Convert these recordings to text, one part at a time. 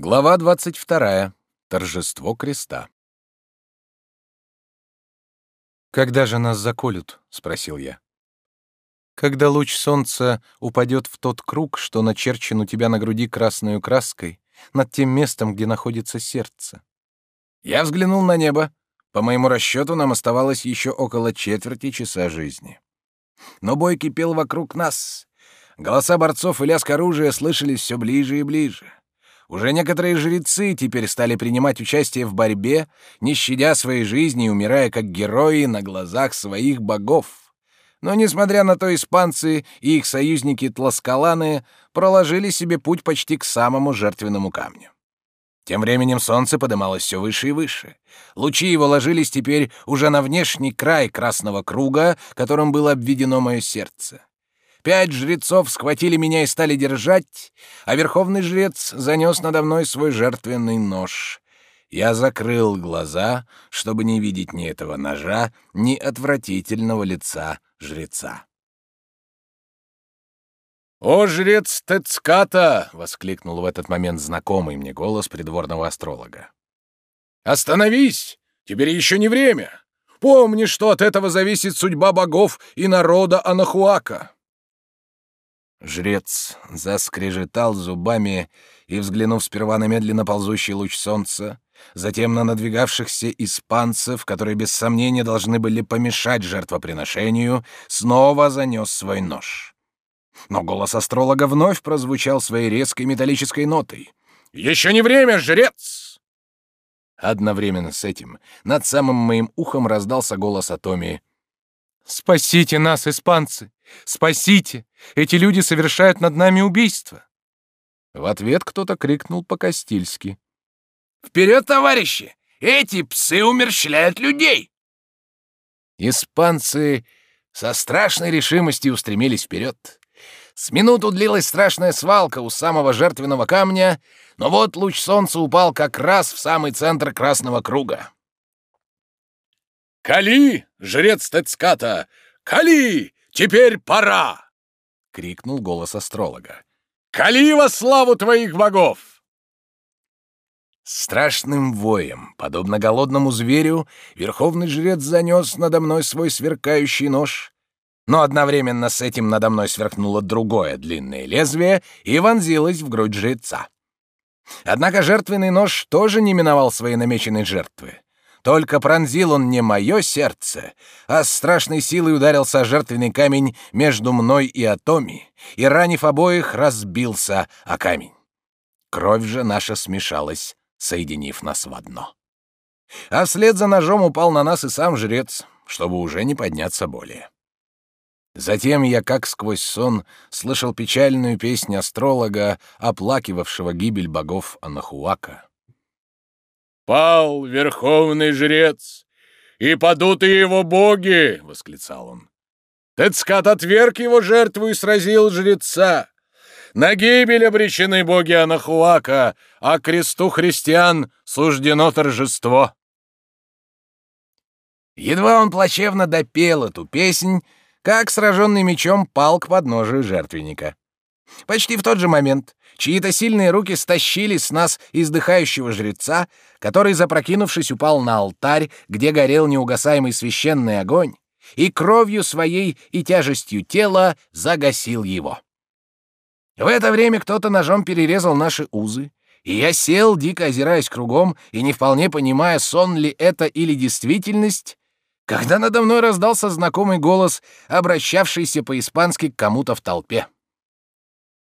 Глава 22. Торжество креста. «Когда же нас заколют?» — спросил я. «Когда луч солнца упадет в тот круг, что начерчен у тебя на груди красной краской, над тем местом, где находится сердце». Я взглянул на небо. По моему расчету, нам оставалось еще около четверти часа жизни. Но бой кипел вокруг нас. Голоса борцов и лязг оружия слышались все ближе и ближе. Уже некоторые жрецы теперь стали принимать участие в борьбе, не щадя своей жизни и умирая как герои на глазах своих богов. Но, несмотря на то, испанцы и их союзники Тласкаланы проложили себе путь почти к самому жертвенному камню. Тем временем солнце подымалось все выше и выше. Лучи его ложились теперь уже на внешний край красного круга, которым было обведено мое сердце. Пять жрецов схватили меня и стали держать, а верховный жрец занес надо мной свой жертвенный нож. Я закрыл глаза, чтобы не видеть ни этого ножа, ни отвратительного лица жреца. «О, жрец Тецката!» — воскликнул в этот момент знакомый мне голос придворного астролога. «Остановись! Теперь еще не время! Помни, что от этого зависит судьба богов и народа Анахуака!» Жрец заскрежетал зубами и, взглянув сперва на медленно ползущий луч солнца, затем на надвигавшихся испанцев, которые без сомнения должны были помешать жертвоприношению, снова занес свой нож. Но голос астролога вновь прозвучал своей резкой металлической нотой. «Еще не время, жрец!» Одновременно с этим над самым моим ухом раздался голос Атоми. «Спасите нас, испанцы! Спасите! Эти люди совершают над нами убийство!» В ответ кто-то крикнул по-кастильски. «Вперед, товарищи! Эти псы умерщвляют людей!» Испанцы со страшной решимостью устремились вперед. С минуту длилась страшная свалка у самого жертвенного камня, но вот луч солнца упал как раз в самый центр красного круга. «Кали, жрец Тецката! Кали! Теперь пора!» — крикнул голос астролога. «Кали во славу твоих богов!» Страшным воем, подобно голодному зверю, верховный жрец занес надо мной свой сверкающий нож, но одновременно с этим надо мной сверкнуло другое длинное лезвие и вонзилось в грудь жреца. Однако жертвенный нож тоже не миновал своей намеченной жертвы. Только пронзил он не мое сердце, а с страшной силой ударился о жертвенный камень между мной и Атоми, и, ранив обоих, разбился о камень. Кровь же наша смешалась, соединив нас в одно. А вслед за ножом упал на нас и сам жрец, чтобы уже не подняться более. Затем я, как сквозь сон, слышал печальную песню астролога, оплакивавшего гибель богов Анахуака пал верховный жрец, и падут его боги!» — восклицал он. Тецкат отверг его жертву и сразил жреца. На гибель обречены боги Анахуака, а кресту христиан суждено торжество. Едва он плачевно допел эту песнь, как сраженный мечом пал к подножию жертвенника. Почти в тот же момент чьи-то сильные руки стащили с нас издыхающего жреца, который, запрокинувшись, упал на алтарь, где горел неугасаемый священный огонь, и кровью своей и тяжестью тела загасил его. В это время кто-то ножом перерезал наши узы, и я сел, дико озираясь кругом и не вполне понимая, сон ли это или действительность, когда надо мной раздался знакомый голос, обращавшийся по-испански к кому-то в толпе.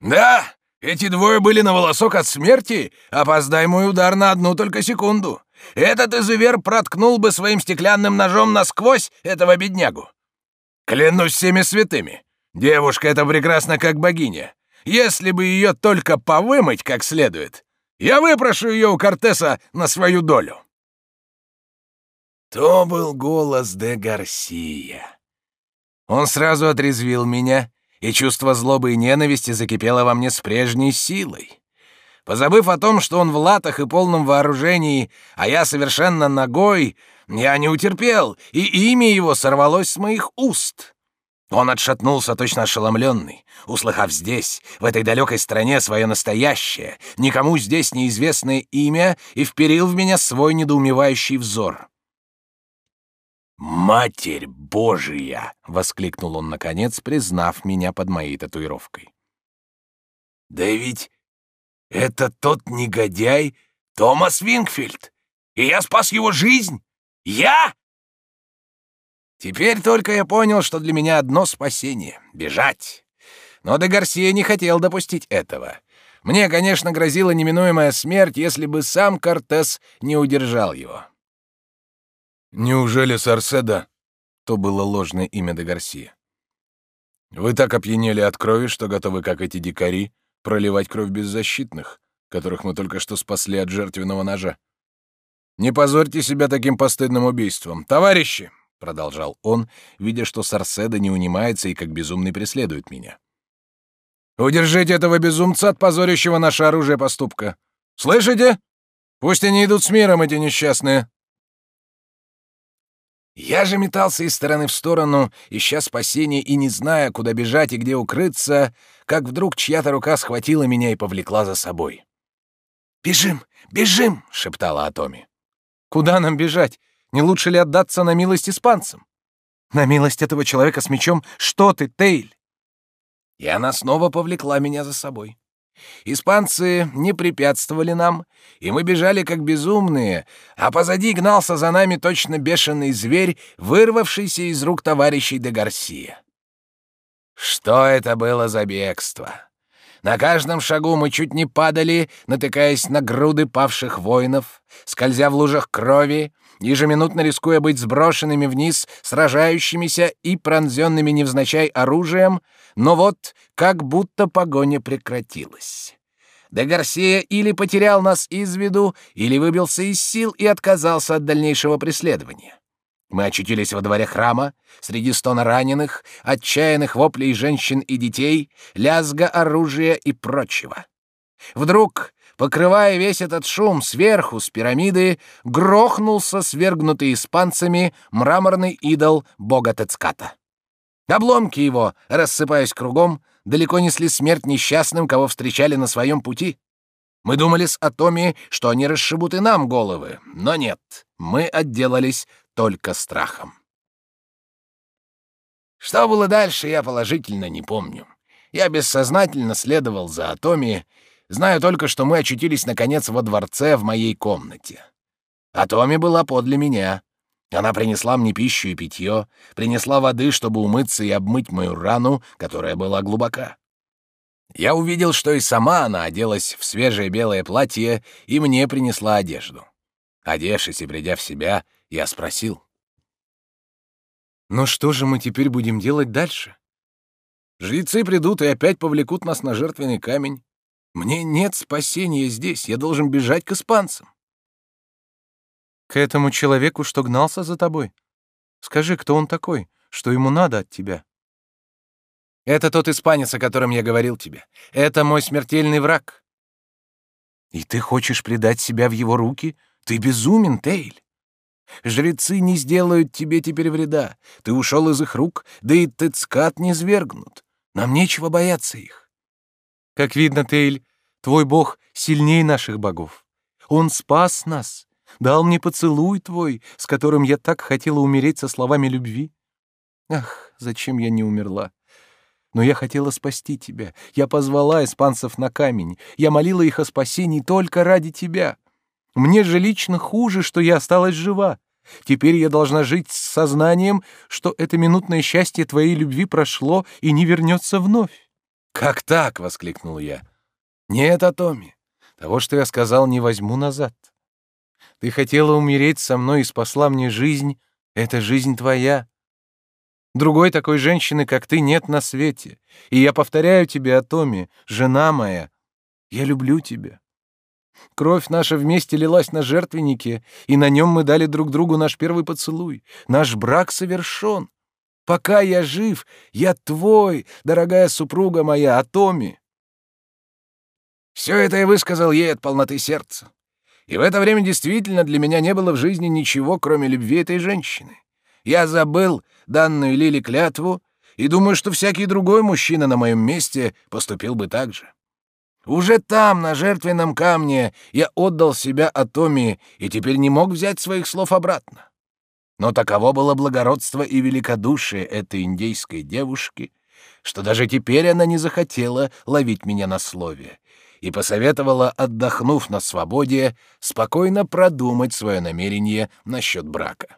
«Да, эти двое были на волосок от смерти. Опоздай мой удар на одну только секунду. Этот изувер проткнул бы своим стеклянным ножом насквозь этого беднягу. Клянусь всеми святыми. Девушка эта прекрасна как богиня. Если бы ее только повымыть как следует, я выпрошу ее у Кортеса на свою долю. То был голос де Гарсия. Он сразу отрезвил меня и чувство злобы и ненависти закипело во мне с прежней силой. Позабыв о том, что он в латах и полном вооружении, а я совершенно ногой, я не утерпел, и имя его сорвалось с моих уст. Он отшатнулся, точно ошеломленный, услыхав здесь, в этой далекой стране, свое настоящее, никому здесь неизвестное имя, и вперил в меня свой недоумевающий взор. «Матерь Божия!» — воскликнул он, наконец, признав меня под моей татуировкой. «Да ведь это тот негодяй Томас Вингфильд, и я спас его жизнь! Я!» Теперь только я понял, что для меня одно спасение — бежать. Но де Гарсия не хотел допустить этого. Мне, конечно, грозила неминуемая смерть, если бы сам Кортес не удержал его. «Неужели Сарседа?» — то было ложное имя де Гарсия. «Вы так опьянели от крови, что готовы, как эти дикари, проливать кровь беззащитных, которых мы только что спасли от жертвенного ножа. Не позорьте себя таким постыдным убийством. Товарищи, — продолжал он, видя, что Сарседа не унимается и как безумный преследует меня. «Удержите этого безумца от позорящего наше оружие поступка. Слышите? Пусть они идут с миром, эти несчастные!» Я же метался из стороны в сторону, ища спасения и не зная, куда бежать и где укрыться, как вдруг чья-то рука схватила меня и повлекла за собой. «Бежим! Бежим!» — шептала Атоми. «Куда нам бежать? Не лучше ли отдаться на милость испанцам? На милость этого человека с мечом? Что ты, Тейль? И она снова повлекла меня за собой. Испанцы не препятствовали нам, и мы бежали как безумные, а позади гнался за нами точно бешеный зверь, вырвавшийся из рук товарищей де Гарсия. Что это было за бегство? На каждом шагу мы чуть не падали, натыкаясь на груды павших воинов, скользя в лужах крови, ежеминутно рискуя быть сброшенными вниз, сражающимися и пронзенными невзначай оружием, но вот как будто погоня прекратилась. Де Гарсия или потерял нас из виду, или выбился из сил и отказался от дальнейшего преследования. Мы очутились во дворе храма, среди стона раненых, отчаянных воплей женщин и детей, лязга оружия и прочего. Вдруг покрывая весь этот шум сверху, с пирамиды, грохнулся свергнутый испанцами мраморный идол бога Тецката. Обломки его, рассыпаясь кругом, далеко несли смерть несчастным, кого встречали на своем пути. Мы думали с Атоми, что они расшибут и нам головы, но нет, мы отделались только страхом. Что было дальше, я положительно не помню. Я бессознательно следовал за Атоми, Знаю только, что мы очутились, наконец, во дворце в моей комнате. А Томи была подле меня. Она принесла мне пищу и питье, принесла воды, чтобы умыться и обмыть мою рану, которая была глубока. Я увидел, что и сама она оделась в свежее белое платье и мне принесла одежду. Одевшись и придя в себя, я спросил. «Ну что же мы теперь будем делать дальше? Жрецы придут и опять повлекут нас на жертвенный камень. Мне нет спасения здесь, я должен бежать к испанцам. К этому человеку, что гнался за тобой? Скажи, кто он такой, что ему надо от тебя? Это тот испанец, о котором я говорил тебе. Это мой смертельный враг. И ты хочешь предать себя в его руки? Ты безумен, Тейль. Жрецы не сделают тебе теперь вреда. Ты ушел из их рук, да и Тецкат не свергнут. Нам нечего бояться их. Как видно, Тейль, твой бог сильнее наших богов. Он спас нас, дал мне поцелуй твой, с которым я так хотела умереть со словами любви. Ах, зачем я не умерла? Но я хотела спасти тебя. Я позвала испанцев на камень. Я молила их о спасении только ради тебя. Мне же лично хуже, что я осталась жива. Теперь я должна жить с сознанием, что это минутное счастье твоей любви прошло и не вернется вновь. «Как так?» — воскликнул я. «Нет, Атоми, того, что я сказал, не возьму назад. Ты хотела умереть со мной и спасла мне жизнь. Это жизнь твоя. Другой такой женщины, как ты, нет на свете. И я повторяю тебе, Атоми, жена моя, я люблю тебя. Кровь наша вместе лилась на жертвеннике, и на нем мы дали друг другу наш первый поцелуй. Наш брак совершен. Пока я жив, я твой, дорогая супруга моя, Атоми. Все это я высказал ей от полноты сердца. И в это время действительно для меня не было в жизни ничего, кроме любви этой женщины. Я забыл данную Лили клятву и думаю, что всякий другой мужчина на моем месте поступил бы так же. Уже там, на жертвенном камне, я отдал себя Атоми и теперь не мог взять своих слов обратно. Но таково было благородство и великодушие этой индейской девушки, что даже теперь она не захотела ловить меня на слове и посоветовала, отдохнув на свободе, спокойно продумать свое намерение насчет брака.